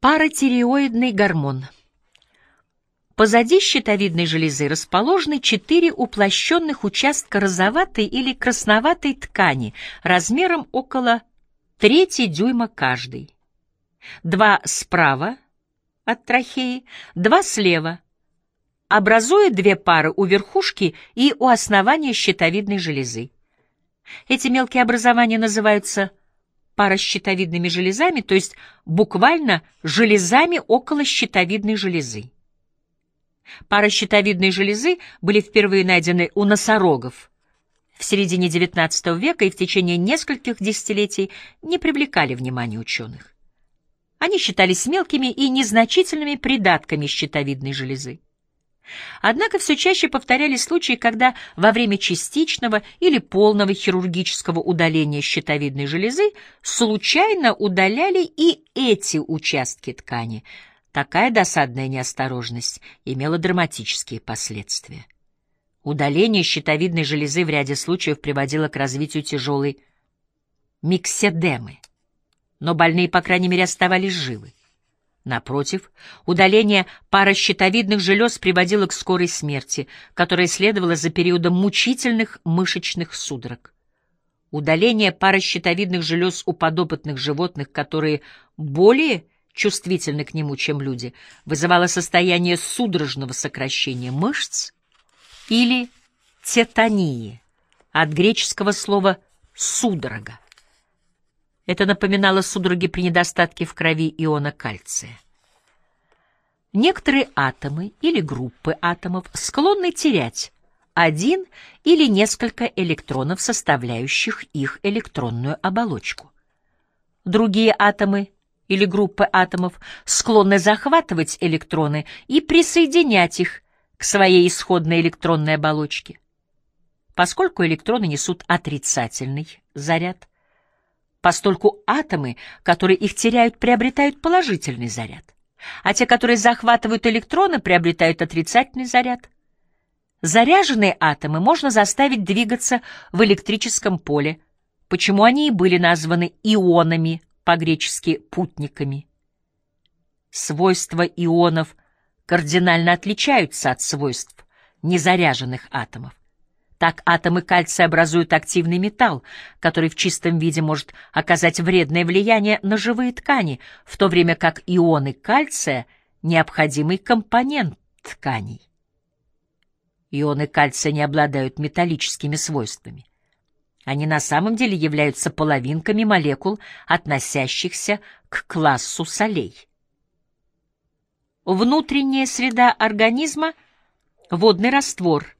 Паратиреоидный гормон. Позади щитовидной железы расположены четыре уплощенных участка розоватой или красноватой ткани размером около трети дюйма каждый. Два справа от трахеи, два слева, образуя две пары у верхушки и у основания щитовидной железы. Эти мелкие образования называются паращитовидными железами, то есть буквально железами около щитовидной железы. Паращитовидные железы были впервые найдены у носорогов в середине XIX века и в течение нескольких десятилетий не привлекали внимания ученых. Они считались мелкими и незначительными придатками щитовидной железы. Однако все чаще повторялись случаи, когда во время частичного или полного хирургического удаления щитовидной железы случайно удаляли и эти участки ткани. Такая досадная неосторожность имела драматические последствия. Удаление щитовидной железы в ряде случаев приводило к развитию тяжелой микседемы, но больные, по крайней мере, оставались живы. Напротив, удаление паращитовидных желез приводило к скорой смерти, которая следовала за периодом мучительных мышечных судорог. Удаление паращитовидных желез у подопытных животных, которые более чувствительны к нему, чем люди, вызывало состояние судорожного сокращения мышц или тетании, от греческого слова «судорога». Это напоминало судороги при недостатке в крови иона кальция. Некоторые атомы или группы атомов склонны терять один или несколько электронов, составляющих их электронную оболочку. Другие атомы или группы атомов склонны захватывать электроны и присоединять их к своей исходной электронной оболочке. Поскольку электроны несут отрицательный заряд, постольку атомы, которые их теряют, приобретают положительный заряд, а те, которые захватывают электроны, приобретают отрицательный заряд. Заряженные атомы можно заставить двигаться в электрическом поле, почему они и были названы ионами, по-гречески «путниками». Свойства ионов кардинально отличаются от свойств незаряженных атомов. Так атомы кальция образуют активный металл, который в чистом виде может оказать вредное влияние на живые ткани, в то время как ионы кальция — необходимый компонент тканей. Ионы кальция не обладают металлическими свойствами. Они на самом деле являются половинками молекул, относящихся к классу солей. Внутренняя среда организма — водный раствор —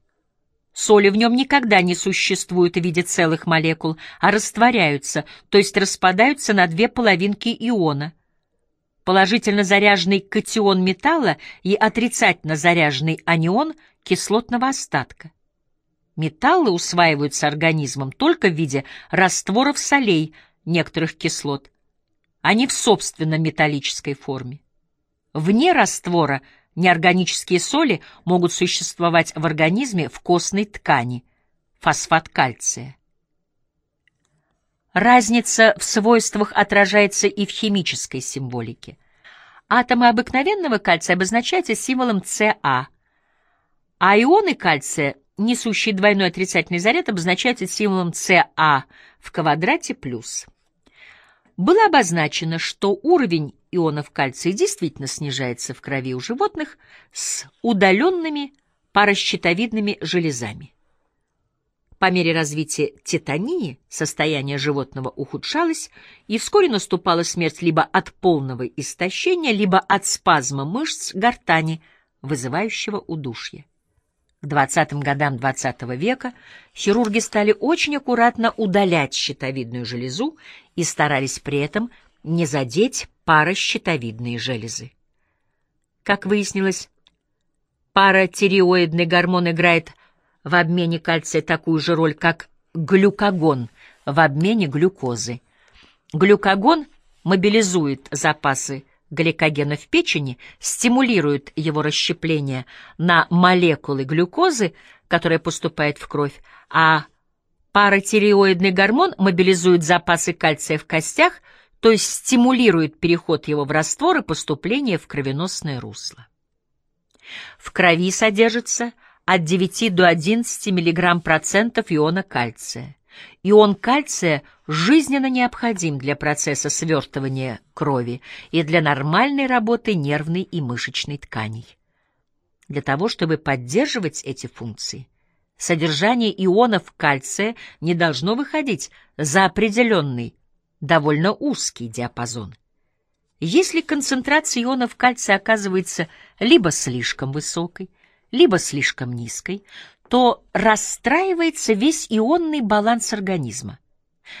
Соли в нем никогда не существуют в виде целых молекул, а растворяются, то есть распадаются на две половинки иона. Положительно заряженный катион металла и отрицательно заряженный анион кислотного остатка. Металлы усваиваются организмом только в виде растворов солей некоторых кислот, а не в собственно металлической форме. Вне раствора – Неорганические соли могут существовать в организме в костной ткани, фосфат кальция. Разница в свойствах отражается и в химической символике. Атомы обыкновенного кальция обозначаются символом Ca, а ионы кальция, несущие двойной отрицательный заряд, обозначаются символом Ca в квадрате плюс. Было обозначено, что уровень ионов кальция действительно снижается в крови у животных с удаленными паращитовидными железами. По мере развития тетании состояние животного ухудшалось, и вскоре наступала смерть либо от полного истощения, либо от спазма мышц гортани, вызывающего удушье. К 20-м годам XX -го века хирурги стали очень аккуратно удалять щитовидную железу и старались при этом не задеть паращитовидные железы. Как выяснилось, паратиреоидный гормон играет в обмене кальция такую же роль, как глюкагон в обмене глюкозы. Глюкагон мобилизует запасы гликогена в печени, стимулирует его расщепление на молекулы глюкозы, которая поступает в кровь, а паратиреоидный гормон мобилизует запасы кальция в костях, то есть стимулирует переход его в раствор и поступление в кровеносное русло. В крови содержится от 9 до 11 мг процентов иона кальция. Ион кальция жизненно необходим для процесса свертывания крови и для нормальной работы нервной и мышечной тканей. Для того, чтобы поддерживать эти функции, содержание ионов кальция не должно выходить за определенный, довольно узкий диапазон. Если концентрация ионов кальция оказывается либо слишком высокой, либо слишком низкой, то расстраивается весь ионный баланс организма.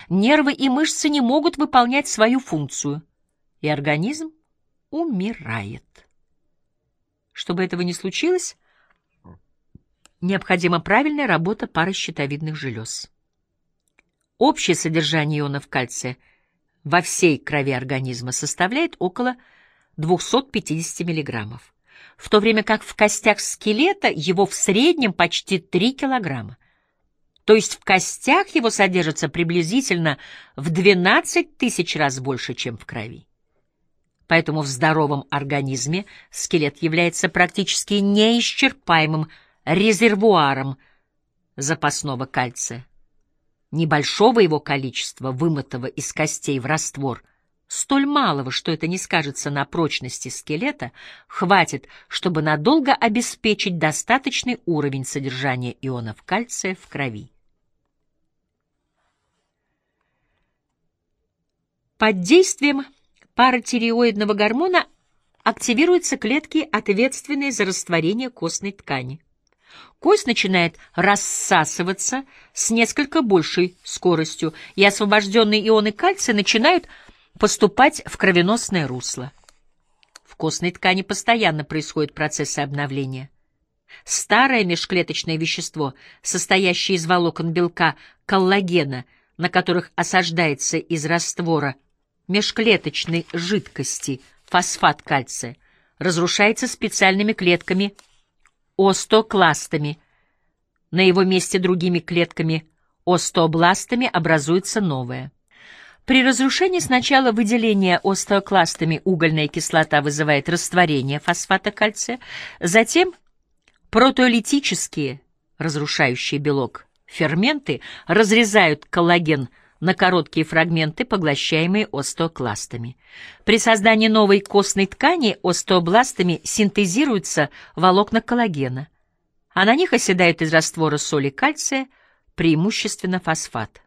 Нервы и мышцы не могут выполнять свою функцию, и организм умирает. Чтобы этого не случилось, необходима правильная работа пары щитовидных желез. Общее содержание ионов кальция во всей крови организма составляет около 250 миллиграммов в то время как в костях скелета его в среднем почти 3 килограмма. То есть в костях его содержится приблизительно в 12 тысяч раз больше, чем в крови. Поэтому в здоровом организме скелет является практически неисчерпаемым резервуаром запасного кальция. Небольшого его количества, вымытого из костей в раствор, столь малого, что это не скажется на прочности скелета, хватит, чтобы надолго обеспечить достаточный уровень содержания ионов кальция в крови. Под действием паратиреоидного гормона активируются клетки, ответственные за растворение костной ткани. Кость начинает рассасываться с несколько большей скоростью, и освобожденные ионы кальция начинают поступать в кровеносное русло. В костной ткани постоянно происходят процессы обновления. Старое межклеточное вещество, состоящее из волокон белка коллагена, на которых осаждается из раствора межклеточной жидкости фосфат кальция, разрушается специальными клетками остеокластами. На его месте другими клетками остеобластами образуется новое. При разрушении сначала выделение остеокластами угольная кислота вызывает растворение фосфата кальция, затем протеолитические, разрушающие белок, ферменты разрезают коллаген на короткие фрагменты, поглощаемые остеокластами. При создании новой костной ткани остеобластами синтезируются волокна коллагена, а на них оседают из раствора соли кальция преимущественно фосфат.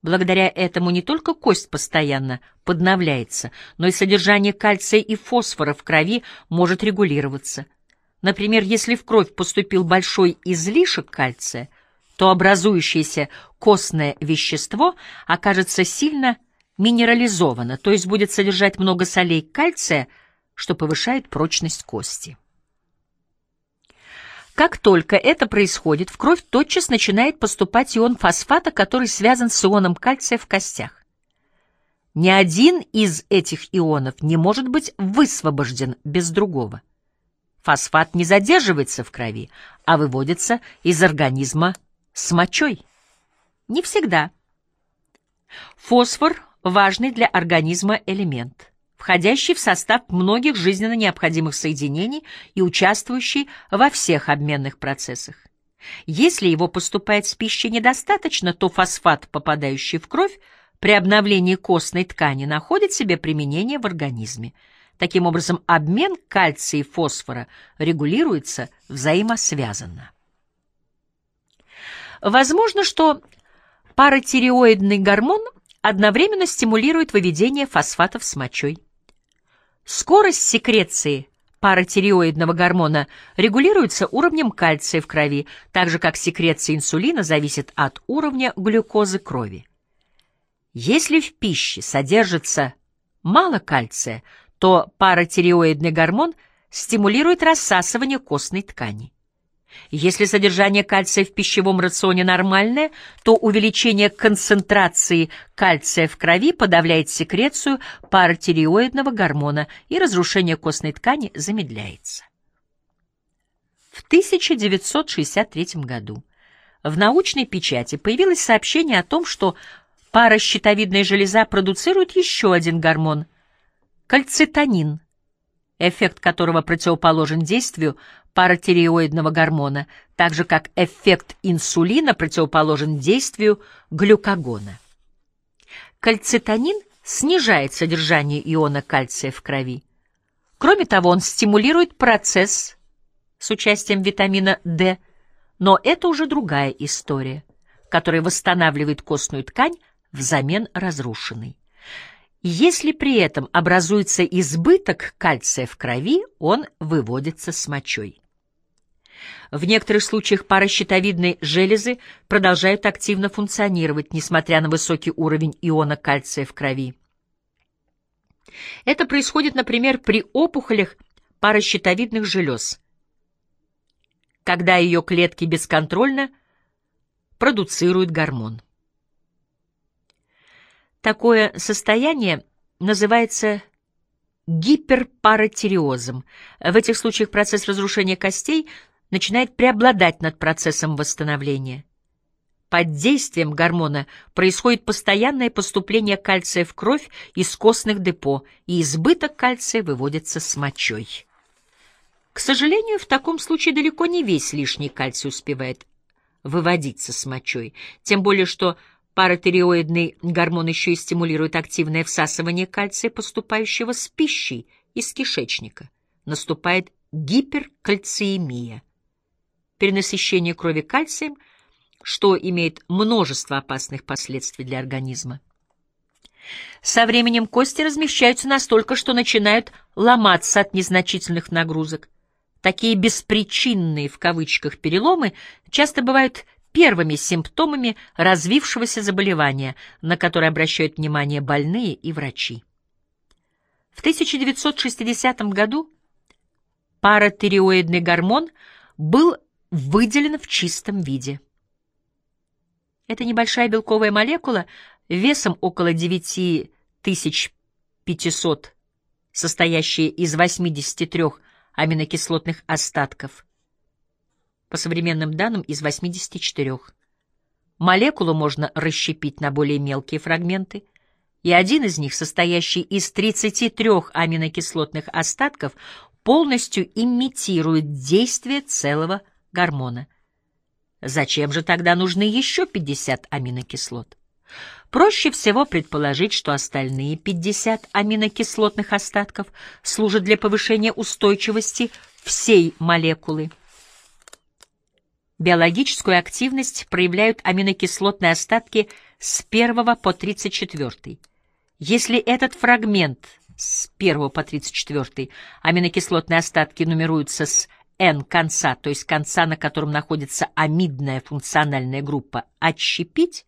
Благодаря этому не только кость постоянно подновляется, но и содержание кальция и фосфора в крови может регулироваться. Например, если в кровь поступил большой излишек кальция, то образующееся костное вещество окажется сильно минерализовано, то есть будет содержать много солей кальция, что повышает прочность кости. Как только это происходит, в кровь тотчас начинает поступать ион фосфата, который связан с ионом кальция в костях. Ни один из этих ионов не может быть высвобожден без другого. Фосфат не задерживается в крови, а выводится из организма с мочой. Не всегда. Фосфор – важный для организма элемент входящий в состав многих жизненно необходимых соединений и участвующий во всех обменных процессах. Если его поступает с пищей недостаточно, то фосфат, попадающий в кровь, при обновлении костной ткани находит себе применение в организме. Таким образом, обмен кальция и фосфора регулируется взаимосвязанно. Возможно, что паратиреоидный гормон одновременно стимулирует выведение фосфатов с мочой. Скорость секреции паратиреоидного гормона регулируется уровнем кальция в крови, так же как секреция инсулина зависит от уровня глюкозы крови. Если в пище содержится мало кальция, то паратиреоидный гормон стимулирует рассасывание костной ткани. Если содержание кальция в пищевом рационе нормальное, то увеличение концентрации кальция в крови подавляет секрецию паратиреоидного гормона и разрушение костной ткани замедляется. В 1963 году в научной печати появилось сообщение о том, что паращитовидная железа продуцирует еще один гормон — кальцитонин, эффект которого противоположен действию паратиреоидного гормона, так же как эффект инсулина противоположен действию глюкагона. Кальцитонин снижает содержание иона кальция в крови. Кроме того, он стимулирует процесс с участием витамина D, но это уже другая история, которая восстанавливает костную ткань взамен разрушенной. Если при этом образуется избыток кальция в крови, он выводится с мочой. В некоторых случаях паращитовидные железы продолжают активно функционировать, несмотря на высокий уровень иона кальция в крови. Это происходит, например, при опухолях паращитовидных желез, когда ее клетки бесконтрольно продуцируют гормон. Такое состояние называется гиперпаратиреозом. В этих случаях процесс разрушения костей начинает преобладать над процессом восстановления. Под действием гормона происходит постоянное поступление кальция в кровь из костных депо, и избыток кальция выводится с мочой. К сожалению, в таком случае далеко не весь лишний кальций успевает выводиться с мочой, тем более что паратиреоидный гормон еще и стимулирует активное всасывание кальция, поступающего с пищей из кишечника. Наступает гиперкальциемия. Перенасыщение крови кальцием – что имеет множество опасных последствий для организма. Со временем кости размещаются настолько, что начинают ломаться от незначительных нагрузок. Такие «беспричинные» в кавычках переломы часто бывают первыми симптомами развившегося заболевания, на которое обращают внимание больные и врачи. В 1960 году паратиреоидный гормон был выделен в чистом виде. Эта небольшая белковая молекула весом около 9500, состоящая из 83 аминокислотных остатков, по современным данным из 84. Молекулу можно расщепить на более мелкие фрагменты, и один из них, состоящий из 33 аминокислотных остатков, полностью имитирует действие целого гормона – Зачем же тогда нужны еще 50 аминокислот? Проще всего предположить, что остальные 50 аминокислотных остатков служат для повышения устойчивости всей молекулы. Биологическую активность проявляют аминокислотные остатки с 1 по 34. Если этот фрагмент с 1 по 34 аминокислотные остатки нумеруются с N конца, то есть конца, на котором находится амидная функциональная группа, отщепить,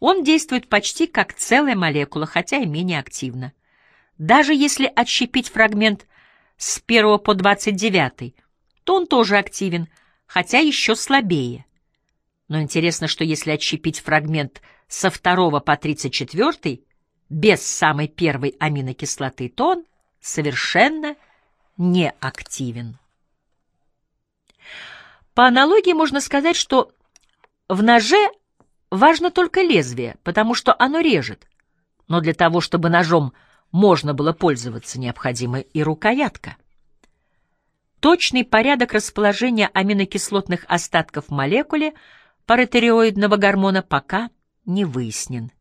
он действует почти как целая молекула, хотя и менее активно. Даже если отщепить фрагмент с 1 по 29, то он тоже активен, хотя еще слабее. Но интересно, что если отщепить фрагмент со 2 по 34 без самой первой аминокислоты, то он совершенно неактивен. По аналогии можно сказать, что в ноже важно только лезвие, потому что оно режет. Но для того, чтобы ножом можно было пользоваться, необходима и рукоятка. Точный порядок расположения аминокислотных остатков в молекуле паратериоидного гормона пока не выяснен.